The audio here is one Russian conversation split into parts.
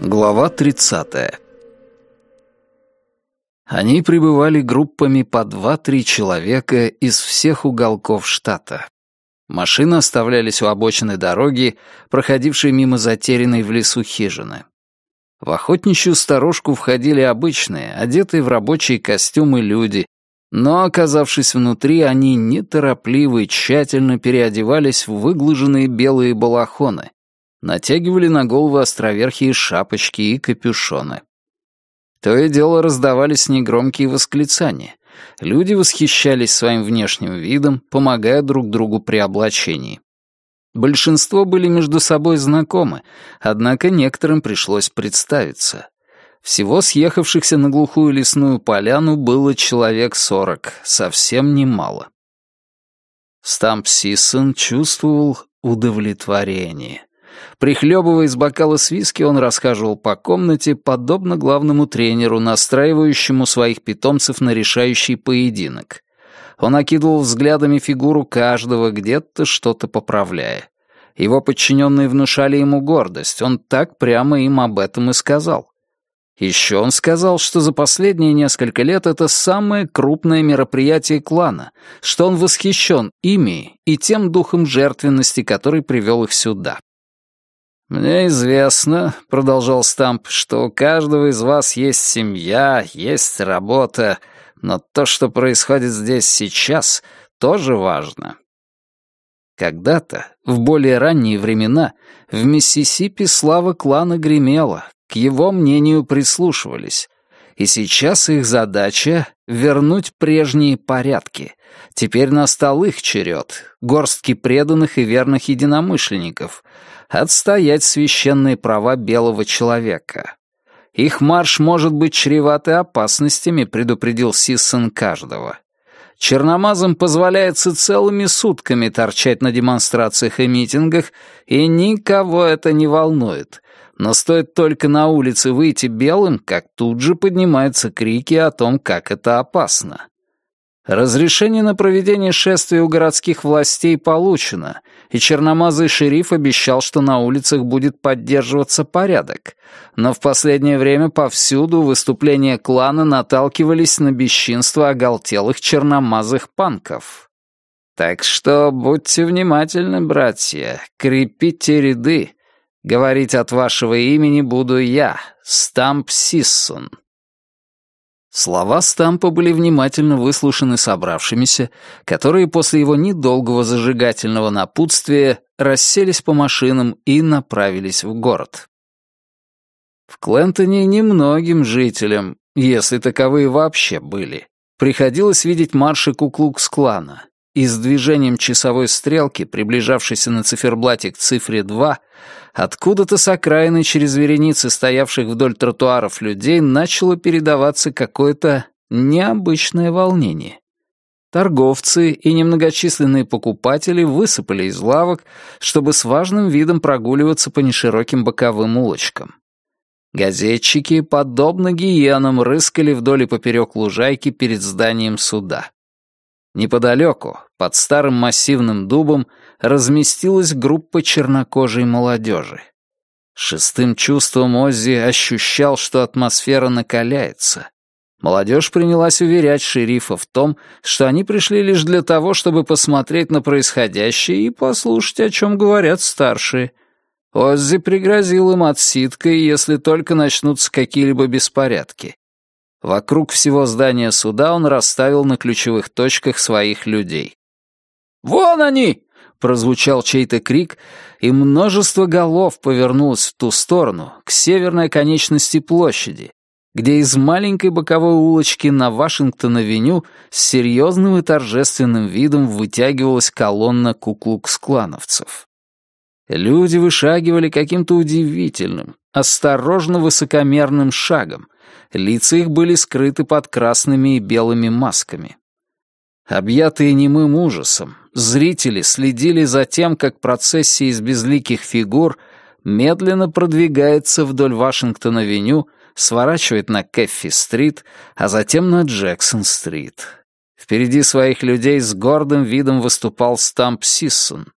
Глава 30. Они прибывали группами по два-три человека из всех уголков штата. Машины оставлялись у обочины дороги, проходившей мимо затерянной в лесу хижины. В охотничью сторожку входили обычные, одетые в рабочие костюмы люди, но, оказавшись внутри, они неторопливо и тщательно переодевались в выглаженные белые балахоны, натягивали на голову островерхие шапочки и капюшоны. То и дело раздавались негромкие восклицания. Люди восхищались своим внешним видом, помогая друг другу при облачении. Большинство были между собой знакомы, однако некоторым пришлось представиться. Всего съехавшихся на глухую лесную поляну было человек сорок, совсем немало. Стамп Сисон чувствовал удовлетворение. Прихлебывая из бокала с виски, он расхаживал по комнате, подобно главному тренеру, настраивающему своих питомцев на решающий поединок. Он окидывал взглядами фигуру каждого, где-то что-то поправляя. Его подчиненные внушали ему гордость, он так прямо им об этом и сказал. Еще он сказал, что за последние несколько лет это самое крупное мероприятие клана, что он восхищен ими и тем духом жертвенности, который привел их сюда. «Мне известно», — продолжал Стамп, «что у каждого из вас есть семья, есть работа, но то, что происходит здесь сейчас, тоже важно». Когда-то, в более ранние времена, в Миссисипи слава клана гремела, к его мнению прислушивались. И сейчас их задача — вернуть прежние порядки. Теперь настал их черед, горстки преданных и верных единомышленников — отстоять священные права белого человека. Их марш может быть чреват и опасностями, предупредил Сиссон каждого. Черномазам позволяется целыми сутками торчать на демонстрациях и митингах, и никого это не волнует. Но стоит только на улице выйти белым, как тут же поднимаются крики о том, как это опасно. Разрешение на проведение шествия у городских властей получено, и черномазый шериф обещал, что на улицах будет поддерживаться порядок. Но в последнее время повсюду выступления клана наталкивались на бесчинство оголтелых черномазых панков. Так что будьте внимательны, братья, крепите ряды. Говорить от вашего имени буду я, Стамп Сиссун. Слова Стампа были внимательно выслушаны собравшимися, которые после его недолгого зажигательного напутствия расселись по машинам и направились в город. В Клентоне немногим жителям, если таковые вообще были, приходилось видеть марши Куклукс-клана, и с движением часовой стрелки, приближавшейся на циферблате к цифре 2, откуда-то с окраины через вереницы стоявших вдоль тротуаров людей начало передаваться какое-то необычное волнение. Торговцы и немногочисленные покупатели высыпали из лавок, чтобы с важным видом прогуливаться по нешироким боковым улочкам. Газетчики, подобно гиенам, рыскали вдоль и поперек лужайки перед зданием суда. Неподалеку, под старым массивным дубом, разместилась группа чернокожей молодежи. Шестым чувством Оззи ощущал, что атмосфера накаляется. Молодежь принялась уверять шерифа в том, что они пришли лишь для того, чтобы посмотреть на происходящее и послушать, о чем говорят старшие. Оззи пригрозил им отсидкой, если только начнутся какие-либо беспорядки. Вокруг всего здания суда он расставил на ключевых точках своих людей. «Вон они!» — прозвучал чей-то крик, и множество голов повернулось в ту сторону, к северной конечности площади, где из маленькой боковой улочки на Вашингтон-авеню с серьезным и торжественным видом вытягивалась колонна куклукс-клановцев. Люди вышагивали каким-то удивительным, осторожно высокомерным шагом, лица их были скрыты под красными и белыми масками. Объятые немым ужасом, зрители следили за тем, как процессия из безликих фигур медленно продвигается вдоль Вашингтон-авеню сворачивает на Кэффи-стрит, а затем на Джексон-стрит. Впереди своих людей с гордым видом выступал Стамп Сиссон.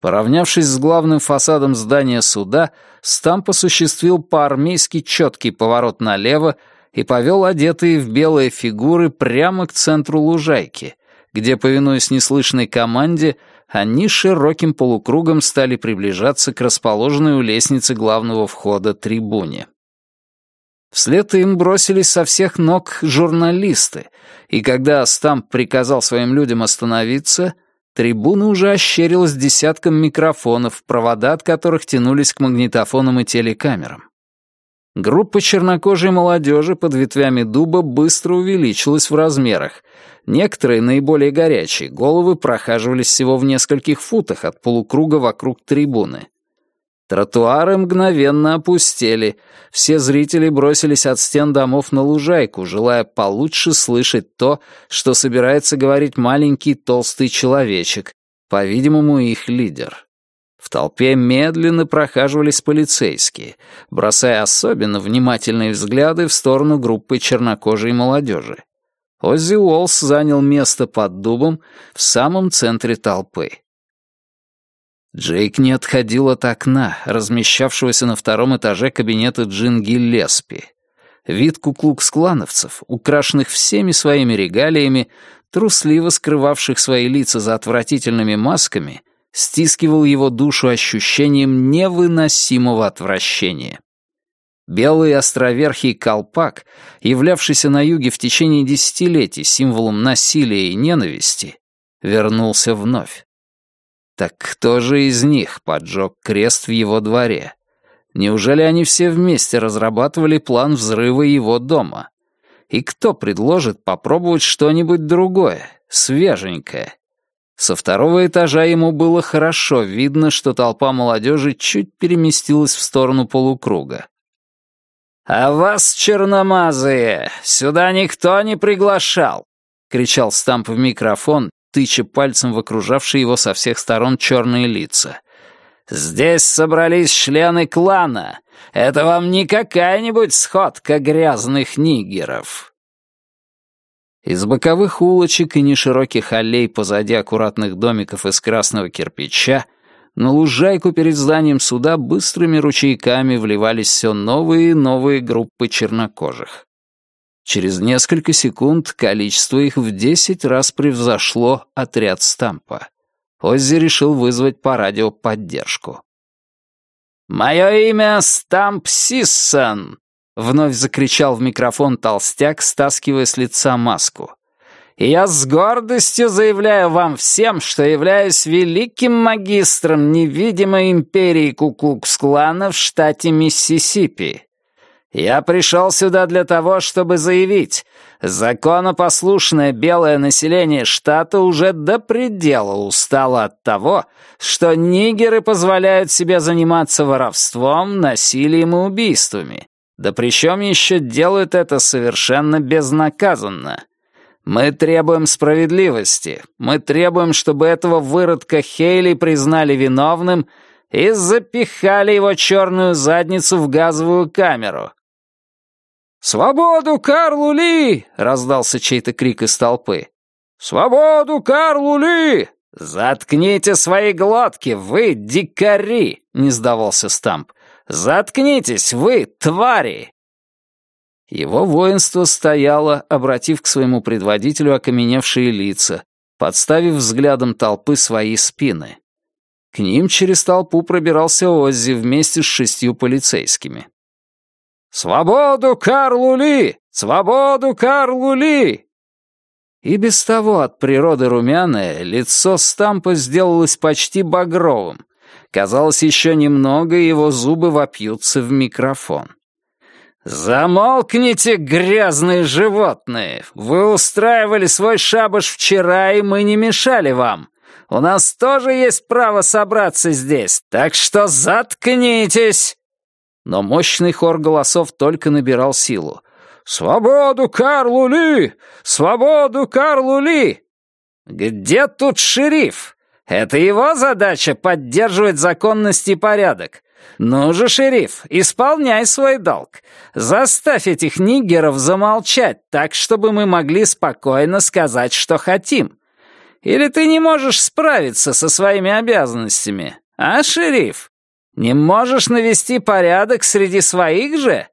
Поравнявшись с главным фасадом здания суда, Стамп осуществил по-армейски четкий поворот налево и повел одетые в белые фигуры прямо к центру лужайки, где, повинуясь неслышной команде, они широким полукругом стали приближаться к расположенной у лестницы главного входа трибуне. Вслед им бросились со всех ног журналисты, и когда Стамп приказал своим людям остановиться, трибуна уже ощерилась десятком микрофонов, провода от которых тянулись к магнитофонам и телекамерам. Группа чернокожей молодежи под ветвями дуба быстро увеличилась в размерах. Некоторые, наиболее горячие, головы прохаживались всего в нескольких футах от полукруга вокруг трибуны. Тротуары мгновенно опустели. Все зрители бросились от стен домов на лужайку, желая получше слышать то, что собирается говорить маленький толстый человечек, по-видимому, их лидер. В толпе медленно прохаживались полицейские, бросая особенно внимательные взгляды в сторону группы чернокожей молодежи. Оззи Уолс занял место под дубом в самом центре толпы. Джейк не отходил от окна, размещавшегося на втором этаже кабинета Джин Гиллеспи. Вид куклукс-клановцев, украшенных всеми своими регалиями, трусливо скрывавших свои лица за отвратительными масками, стискивал его душу ощущением невыносимого отвращения. Белый островерхий колпак, являвшийся на юге в течение десятилетий символом насилия и ненависти, вернулся вновь. Так кто же из них поджег крест в его дворе? Неужели они все вместе разрабатывали план взрыва его дома? И кто предложит попробовать что-нибудь другое, свеженькое, со второго этажа ему было хорошо видно, что толпа молодежи чуть переместилась в сторону полукруга. «А вас, черномазые, сюда никто не приглашал!» — кричал Стамп в микрофон, тыча пальцем в окружавшие его со всех сторон черные лица. «Здесь собрались члены клана. Это вам не какая-нибудь сходка грязных нигеров. Из боковых улочек и нешироких аллей позади аккуратных домиков из красного кирпича на лужайку перед зданием суда быстрыми ручейками вливались все новые и новые группы чернокожих. Через несколько секунд количество их в десять раз превзошло отряд Стампа. Оззи решил вызвать по радио поддержку. «Мое имя Стамп Сиссон. Вновь закричал в микрофон толстяк, стаскивая с лица маску. «И я с гордостью заявляю вам всем, что являюсь великим магистром невидимой империи Куклукс-клана в штате Миссисипи. Я пришел сюда для того, чтобы заявить, законопослушное белое население штата уже до предела устало от того, что нигеры позволяют себе заниматься воровством, насилием и убийствами. Да причем еще делают это совершенно безнаказанно. Мы требуем справедливости. Мы требуем, чтобы этого выродка Хейли признали виновным и запихали его черную задницу в газовую камеру. «Свободу Карлу Ли!» — раздался чей-то крик из толпы. «Свободу Карлу Ли!» «Заткните свои глотки, вы дикари!» — не сдавался Стамп. «Заткнитесь, вы, твари!» Его воинство стояло, обратив к своему предводителю окаменевшие лица, подставив взглядом толпы свои спины. К ним через толпу пробирался Оззи вместе с шестью полицейскими. «Свободу Карлу Ли! Свободу Карлу Ли!» И без того от природы румяное лицо Стампа сделалось почти багровым, Казалось, еще немного, и его зубы вопьются в микрофон. «Замолкните, грязные животные! Вы устраивали свой шабаш вчера, и мы не мешали вам. У нас тоже есть право собраться здесь, так что заткнитесь!» Но мощный хор голосов только набирал силу. «Свободу Карлу Ли! Свободу Карлу Ли!» «Где тут шериф? Это его задача — поддерживать законность и порядок. «Ну же, шериф, исполняй свой долг. Заставь этих нигеров замолчать так, чтобы мы могли спокойно сказать, что хотим. Или ты не можешь справиться со своими обязанностями, а, шериф? Не можешь навести порядок среди своих же?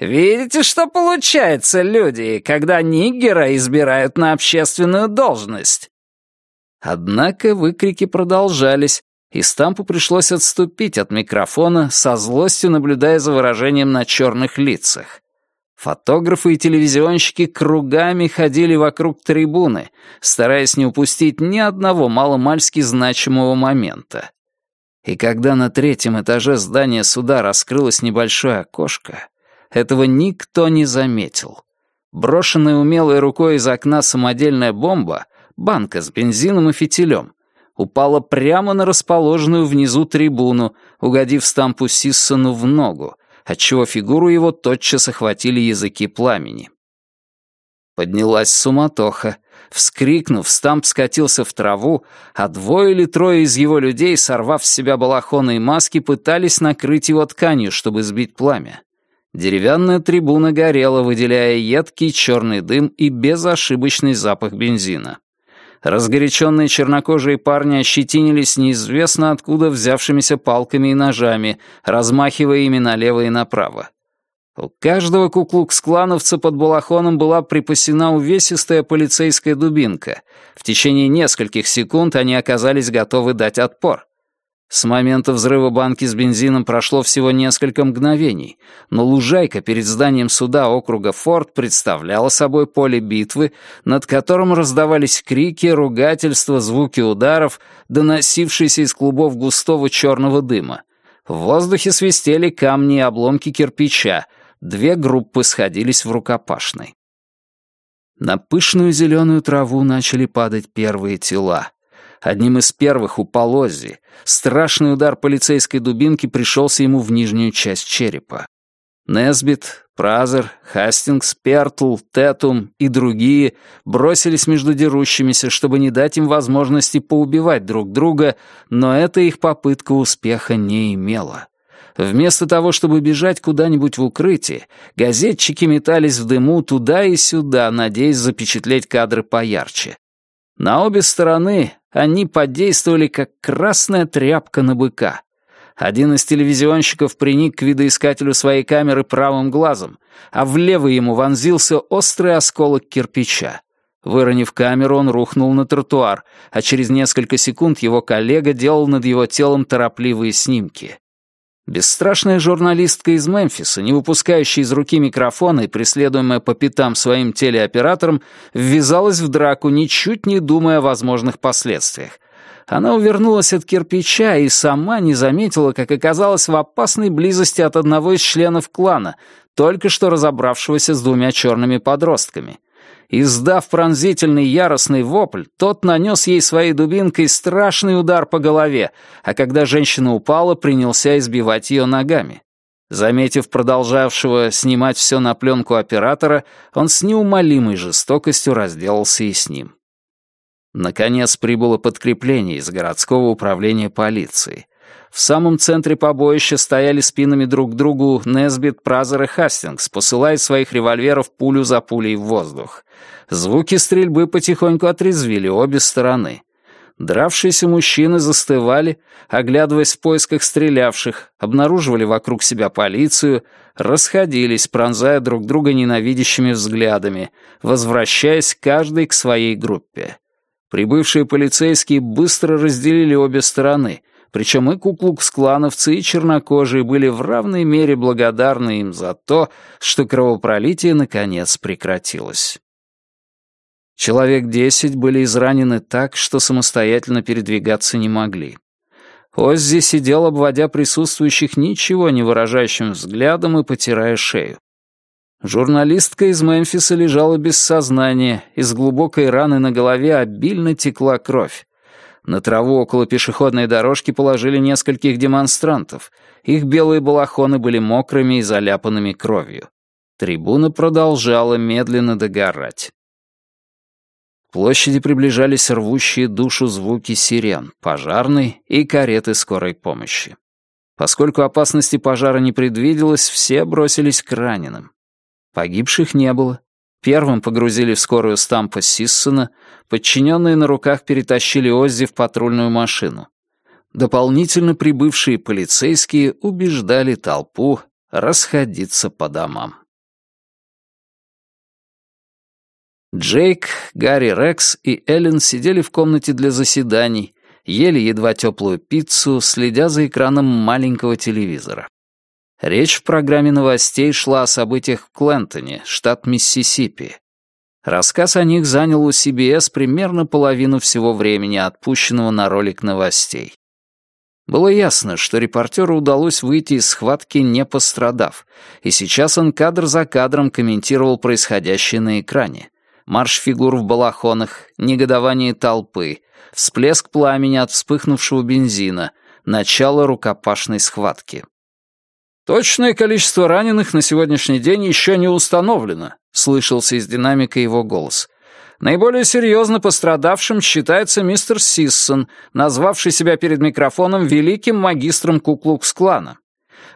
Видите, что получается, люди, когда нигера избирают на общественную должность?» Однако выкрики продолжались, и Стампу пришлось отступить от микрофона, со злостью наблюдая за выражением на черных лицах. Фотографы и телевизионщики кругами ходили вокруг трибуны, стараясь не упустить ни одного маломальски значимого момента. И когда на третьем этаже здания суда раскрылось небольшое окошко, этого никто не заметил. Брошенная умелой рукой из окна самодельная бомба, банка с бензином и фитилем, упала прямо на расположенную внизу трибуну, угодив Стампу Сиссону в ногу, отчего фигуру его тотчас охватили языки пламени. Поднялась суматоха. Вскрикнув, Стамп скатился в траву, а двое или трое из его людей, сорвав с себя балахоны и маски, пытались накрыть его тканью, чтобы сбить пламя. Деревянная трибуна горела, выделяя едкий черный дым и безошибочный запах бензина. Разгоряченные чернокожие парни ощетинились неизвестно откуда взявшимися палками и ножами, размахивая ими налево и направо. У каждого куклукс-клановца под балахоном была припасена увесистая полицейская дубинка. В течение нескольких секунд они оказались готовы дать отпор. С момента взрыва банки с бензином прошло всего несколько мгновений, но лужайка перед зданием суда округа Форд представляла собой поле битвы, над которым раздавались крики, ругательства, звуки ударов, доносившиеся из клубов густого черного дыма. В воздухе свистели камни и обломки кирпича, две группы сходились в рукопашной. На пышную зеленую траву начали падать первые тела. Одним из первых упал Оззи. Страшный удар полицейской дубинки пришелся ему в нижнюю часть черепа. Несбит, Празер, Хастингс, Пертл, Тетум и другие бросились между дерущимися, чтобы не дать им возможности поубивать друг друга, но эта их попытка успеха не имела. Вместо того, чтобы бежать куда-нибудь в укрытие, газетчики метались в дыму туда и сюда, надеясь запечатлеть кадры поярче. На обе стороны они подействовали, как красная тряпка на быка. Один из телевизионщиков приник к видоискателю своей камеры правым глазом, а в левый ему вонзился острый осколок кирпича. Выронив камеру, он рухнул на тротуар, а через несколько секунд его коллега делал над его телом торопливые снимки. Бесстрашная журналистка из Мемфиса, не выпускающая из руки микрофона и преследуемая по пятам своим телеоператором, ввязалась в драку, ничуть не думая о возможных последствиях. Она увернулась от кирпича и сама не заметила, как оказалась в опасной близости от одного из членов клана, только что разобравшегося с двумя черными подростками. Издав пронзительный яростный вопль, тот нанес ей своей дубинкой страшный удар по голове, а когда женщина упала, принялся избивать ее ногами. Заметив продолжавшего снимать все на пленку оператора, он с неумолимой жестокостью разделался и с ним. Наконец прибыло подкрепление из городского управления полиции. В самом центре побоища стояли спинами друг к другу Несбит, Празер и Хастингс, посылая своих револьверов пулю за пулей в воздух. Звуки стрельбы потихоньку отрезвили обе стороны. Дравшиеся мужчины застывали, оглядываясь в поисках стрелявших, обнаруживали вокруг себя полицию, расходились, пронзая друг друга ненавидящими взглядами, возвращаясь каждый к своей группе. Прибывшие полицейские быстро разделили обе стороны — причем и куклукс-клановцы, и чернокожие были в равной мере благодарны им за то, что кровопролитие наконец прекратилось. Человек десять были изранены так, что самостоятельно передвигаться не могли. Оззи сидел, обводя присутствующих ничего не выражающим взглядом и потирая шею. Журналистка из Мемфиса лежала без сознания, из глубокой раны на голове обильно текла кровь. На траву около пешеходной дорожки положили нескольких демонстрантов. Их белые балахоны были мокрыми и заляпанными кровью. Трибуна продолжала медленно догорать. К площади приближались рвущие душу звуки сирен, пожарной и кареты скорой помощи. Поскольку опасности пожара не предвиделось, все бросились к раненым. Погибших не было. Первым погрузили в скорую Стампа Сиссона, подчиненные на руках перетащили Оззи в патрульную машину. Дополнительно прибывшие полицейские убеждали толпу расходиться по домам. Джейк, Гарри Рекс и Эллен сидели в комнате для заседаний, ели едва теплую пиццу, следя за экраном маленького телевизора. Речь в программе новостей шла о событиях в Клентоне, штат Миссисипи. Рассказ о них занял у CBS примерно половину всего времени, отпущенного на ролик новостей. Было ясно, что репортеру удалось выйти из схватки не пострадав, и сейчас он кадр за кадром комментировал происходящее на экране. Марш фигур в балахонах, негодование толпы, всплеск пламени от вспыхнувшего бензина, начало рукопашной схватки. «Точное количество раненых на сегодняшний день еще не установлено», — слышался из динамика его голос. Наиболее серьезно пострадавшим считается мистер Сиссон, назвавший себя перед микрофоном великим магистром Куклукс-клана.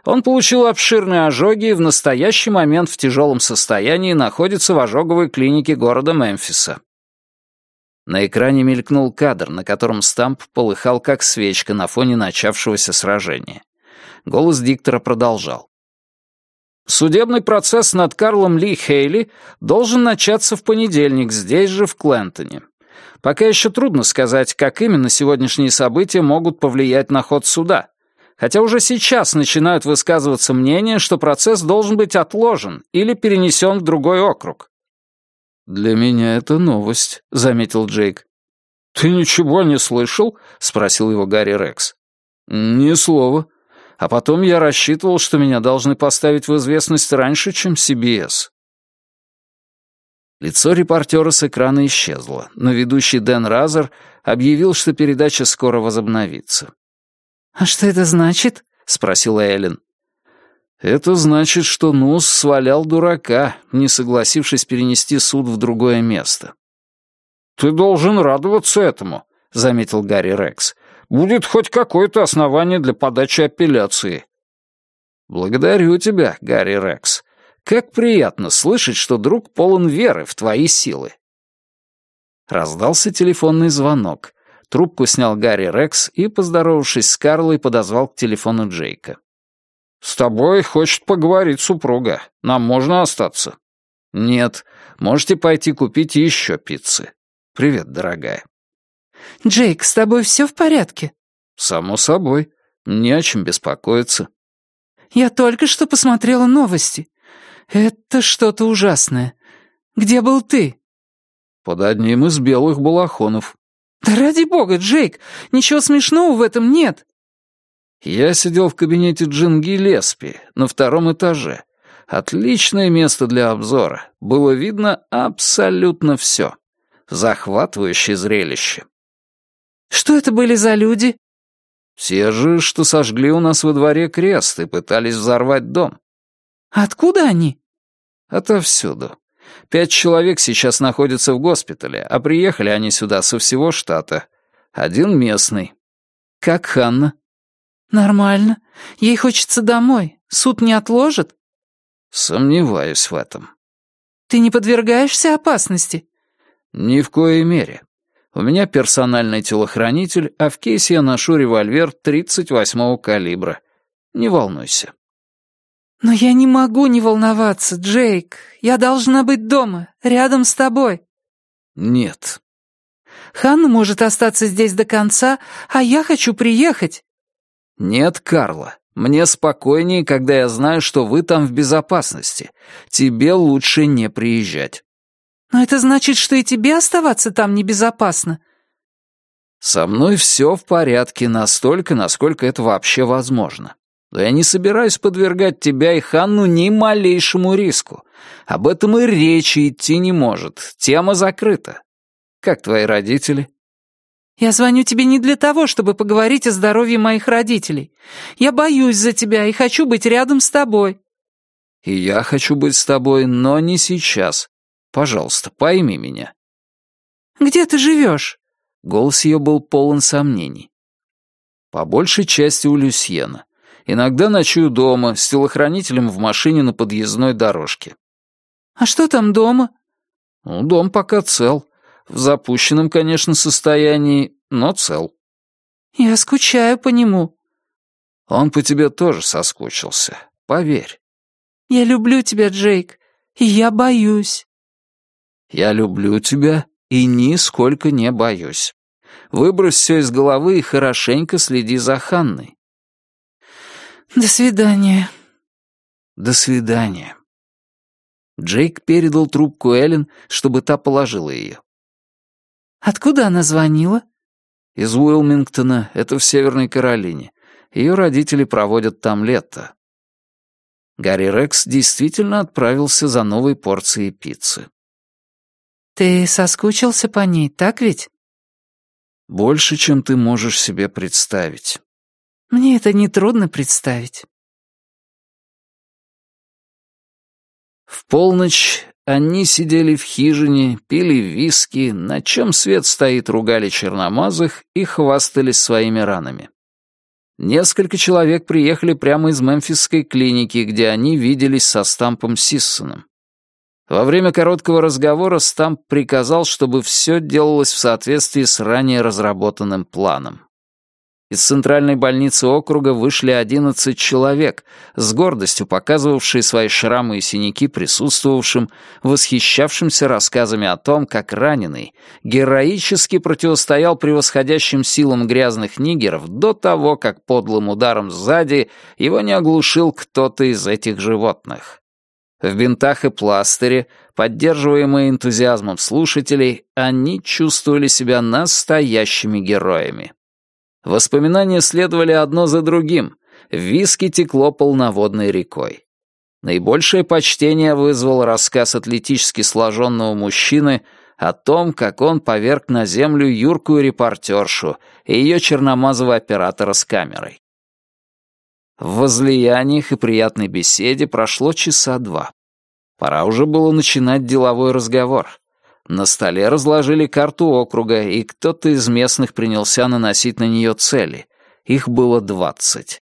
Он получил обширные ожоги и в настоящий момент в тяжелом состоянии находится в ожоговой клинике города Мемфиса. На экране мелькнул кадр, на котором Стамп полыхал как свечка на фоне начавшегося сражения. Голос диктора продолжал. Судебный процесс над Карлом Ли Хейли должен начаться в понедельник здесь же, в Клентоне. Пока еще трудно сказать, как именно сегодняшние события могут повлиять на ход суда. Хотя уже сейчас начинают высказываться мнения, что процесс должен быть отложен или перенесен в другой округ. «Для меня это новость», — заметил Джейк. «Ты ничего не слышал?» — спросил его Гарри Рекс. «Ни слова. А потом я рассчитывал, что меня должны поставить в известность раньше, чем CBS. Лицо репортера с экрана исчезло, но ведущий Дэн Разер объявил, что передача скоро возобновится. «А что это значит?» — спросила Эллен. «Это значит, что Нус свалял дурака, не согласившись перенести суд в другое место». «Ты должен радоваться этому», — заметил Гарри Рекс будет хоть какое-то основание для подачи апелляции. Благодарю тебя, Гарри Рекс. Как приятно слышать, что друг полон веры в твои силы. Раздался телефонный звонок. Трубку снял Гарри Рекс и, поздоровавшись с Карлой, подозвал к телефону Джейка. «С тобой хочет поговорить супруга. Нам можно остаться?» «Нет. Можете пойти купить еще пиццы. Привет, дорогая». «Джейк, с тобой все в порядке?» «Само собой. Не о чем беспокоиться». «Я только что посмотрела новости. Это что-то ужасное. Где был ты?» «Под одним из белых балахонов». «Да ради бога, Джейк, ничего смешного в этом нет». «Я сидел в кабинете Джинги Леспи на втором этаже. Отличное место для обзора. Было видно абсолютно все. Захватывающее зрелище. Что это были за люди?» «Те же, что сожгли у нас во дворе крест и пытались взорвать дом». «Откуда они?» «Отовсюду. Пять человек сейчас находятся в госпитале, а приехали они сюда со всего штата. Один местный. Как Ханна?» «Нормально. Ей хочется домой. Суд не отложит?» «Сомневаюсь в этом». «Ты не подвергаешься опасности?» «Ни в коей мере. У меня персональный телохранитель, а в кейсе я ношу револьвер 38-го калибра. Не волнуйся». «Но я не могу не волноваться, Джейк. Я должна быть дома, рядом с тобой». «Нет». «Ханна может остаться здесь до конца, а я хочу приехать». «Нет, Карла. Мне спокойнее, когда я знаю, что вы там в безопасности. Тебе лучше не приезжать». «Но это значит, что и тебе оставаться там небезопасно». «Со мной все в порядке настолько, насколько это вообще возможно. Но я не собираюсь подвергать тебя и Ханну ни малейшему риску. Об этом и речи идти не может. Тема закрыта. Как твои родители?» «Я звоню тебе не для того, чтобы поговорить о здоровье моих родителей. Я боюсь за тебя и хочу быть рядом с тобой». «И я хочу быть с тобой, но не сейчас. Пожалуйста, пойми меня». «Где ты живешь?» Голос ее был полон сомнений. «По большей части у Люсьена. Иногда ночую дома, с телохранителем в машине на подъездной дорожке. «А что там дома?» Ну, дом пока цел. В запущенном, конечно, состоянии, но цел. Я скучаю по нему. Он по тебе тоже соскучился, поверь. Я люблю тебя, Джейк, и я боюсь. Я люблю тебя и нисколько не боюсь. Выбрось все из головы и хорошенько следи за Ханной. До свидания. До свидания. Джейк передал трубку Эллен, чтобы та положила ее. «Откуда она звонила?» «Из Уилмингтона, это в Северной Каролине. Ее родители проводят там лето». Гарри Рекс действительно отправился за новой порцией пиццы. «Ты соскучился по ней, так ведь?» «Больше, чем ты можешь себе представить». «Мне это нетрудно представить». В полночь они сидели в хижине, пили виски, на чем свет стоит ругали черномазых и хвастались своими ранами. Несколько человек приехали прямо из мемфисской клиники, где они виделись со Стампом Сиссоном. Во время короткого разговора Стамп приказал, чтобы все делалось в соответствии с ранее разработанным планом. Из центральной больницы округа вышли 11 человек, с гордостью показывавшие свои шрамы и синяки присутствовавшим, восхищавшимся рассказами о том, как раненый героически противостоял превосходящим силам грязных нигеров до того, как подлым ударом сзади его не оглушил кто-то из этих животных. В бинтах и пластыре, поддерживаемые энтузиазмом слушателей, они чувствовали себя настоящими героями. Воспоминания следовали одно за другим. Виски текло полноводной рекой. Наибольшее почтение вызвал рассказ атлетически сложенного мужчины о том, как он поверг на землю юркую репортершу и ее черномазого оператора с камерой. В возлияниях и приятной беседе прошло часа два. Пора уже было начинать деловой разговор. На столе разложили карту округа, и кто-то из местных принялся наносить на нее цели. Их было двадцать.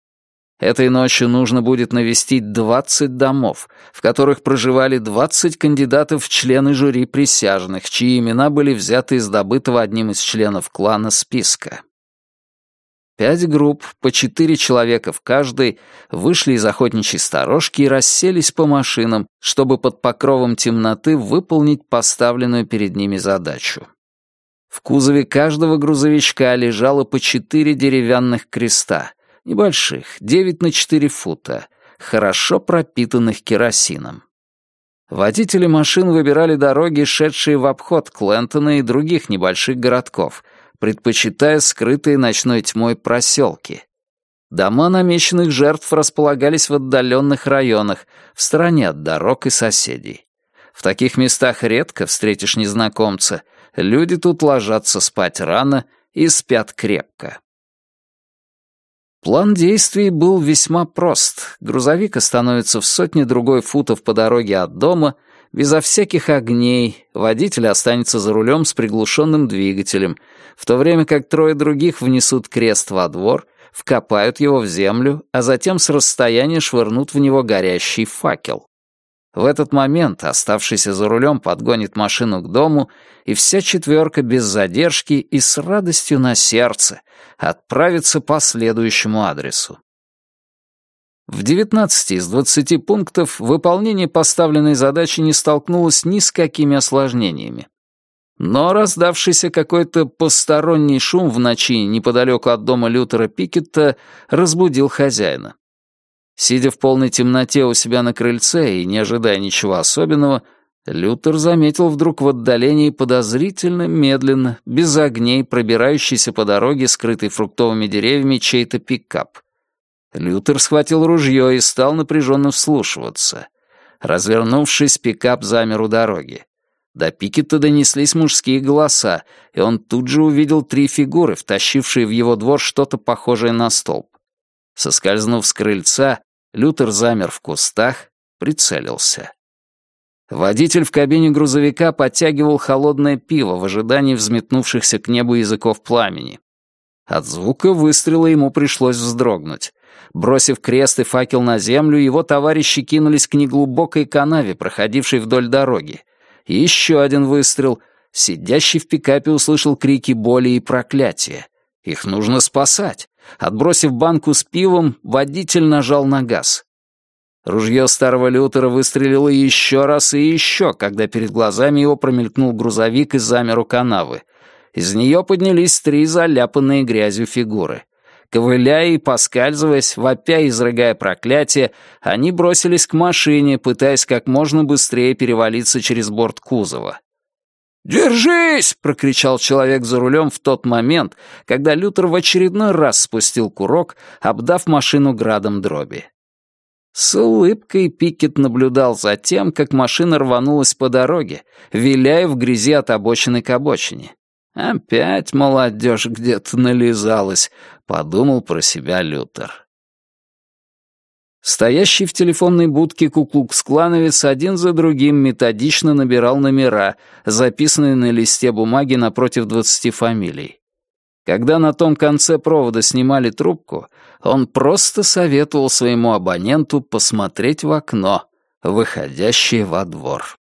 Этой ночью нужно будет навестить двадцать домов, в которых проживали двадцать кандидатов в члены жюри присяжных, чьи имена были взяты из добытого одним из членов клана списка. Пять групп, по четыре человека в каждой, вышли из охотничьей сторожки и расселись по машинам, чтобы под покровом темноты выполнить поставленную перед ними задачу. В кузове каждого грузовичка лежало по четыре деревянных креста, небольших, девять на четыре фута, хорошо пропитанных керосином. Водители машин выбирали дороги, шедшие в обход Клентона и других небольших городков — предпочитая скрытые ночной тьмой проселки. Дома намеченных жертв располагались в отдаленных районах, в стороне от дорог и соседей. В таких местах редко встретишь незнакомца, люди тут ложатся спать рано и спят крепко. План действий был весьма прост. Грузовик остановится в сотне другой футов по дороге от дома, безо всяких огней, водитель останется за рулем с приглушенным двигателем, в то время как трое других внесут крест во двор, вкопают его в землю, а затем с расстояния швырнут в него горящий факел. В этот момент оставшийся за рулем подгонит машину к дому, и вся четверка без задержки и с радостью на сердце отправится по следующему адресу. В 19 из 20 пунктов выполнение поставленной задачи не столкнулось ни с какими осложнениями. Но раздавшийся какой-то посторонний шум в ночи неподалеку от дома Лютера Пикетта разбудил хозяина. Сидя в полной темноте у себя на крыльце и не ожидая ничего особенного, Лютер заметил вдруг в отдалении подозрительно медленно, без огней, пробирающийся по дороге, скрытой фруктовыми деревьями, чей-то пикап. Лютер схватил ружье и стал напряженно вслушиваться. Развернувшись, пикап замер у дороги. До Пикета донеслись мужские голоса, и он тут же увидел три фигуры, втащившие в его двор что-то похожее на столб. Соскользнув с крыльца, Лютер замер в кустах, прицелился. Водитель в кабине грузовика подтягивал холодное пиво в ожидании взметнувшихся к небу языков пламени. От звука выстрела ему пришлось вздрогнуть. Бросив крест и факел на землю, его товарищи кинулись к неглубокой канаве, проходившей вдоль дороги. Еще один выстрел. Сидящий в пикапе услышал крики боли и проклятия. Их нужно спасать. Отбросив банку с пивом, водитель нажал на газ. Ружье старого Лютера выстрелило еще раз и еще, когда перед глазами его промелькнул грузовик и замер у канавы. Из нее поднялись три заляпанные грязью фигуры. Ковыляя и поскальзываясь, вопя и изрыгая проклятие, они бросились к машине, пытаясь как можно быстрее перевалиться через борт кузова. «Держись!» — прокричал человек за рулем в тот момент, когда Лютер в очередной раз спустил курок, обдав машину градом дроби. С улыбкой Пикет наблюдал за тем, как машина рванулась по дороге, виляя в грязи от обочины к обочине. «Опять молодежь где-то нализалась», — подумал про себя Лютер. Стоящий в телефонной будке куклукс-клановец один за другим методично набирал номера, записанные на листе бумаги напротив двадцати фамилий. Когда на том конце провода снимали трубку, он просто советовал своему абоненту посмотреть в окно, выходящее во двор.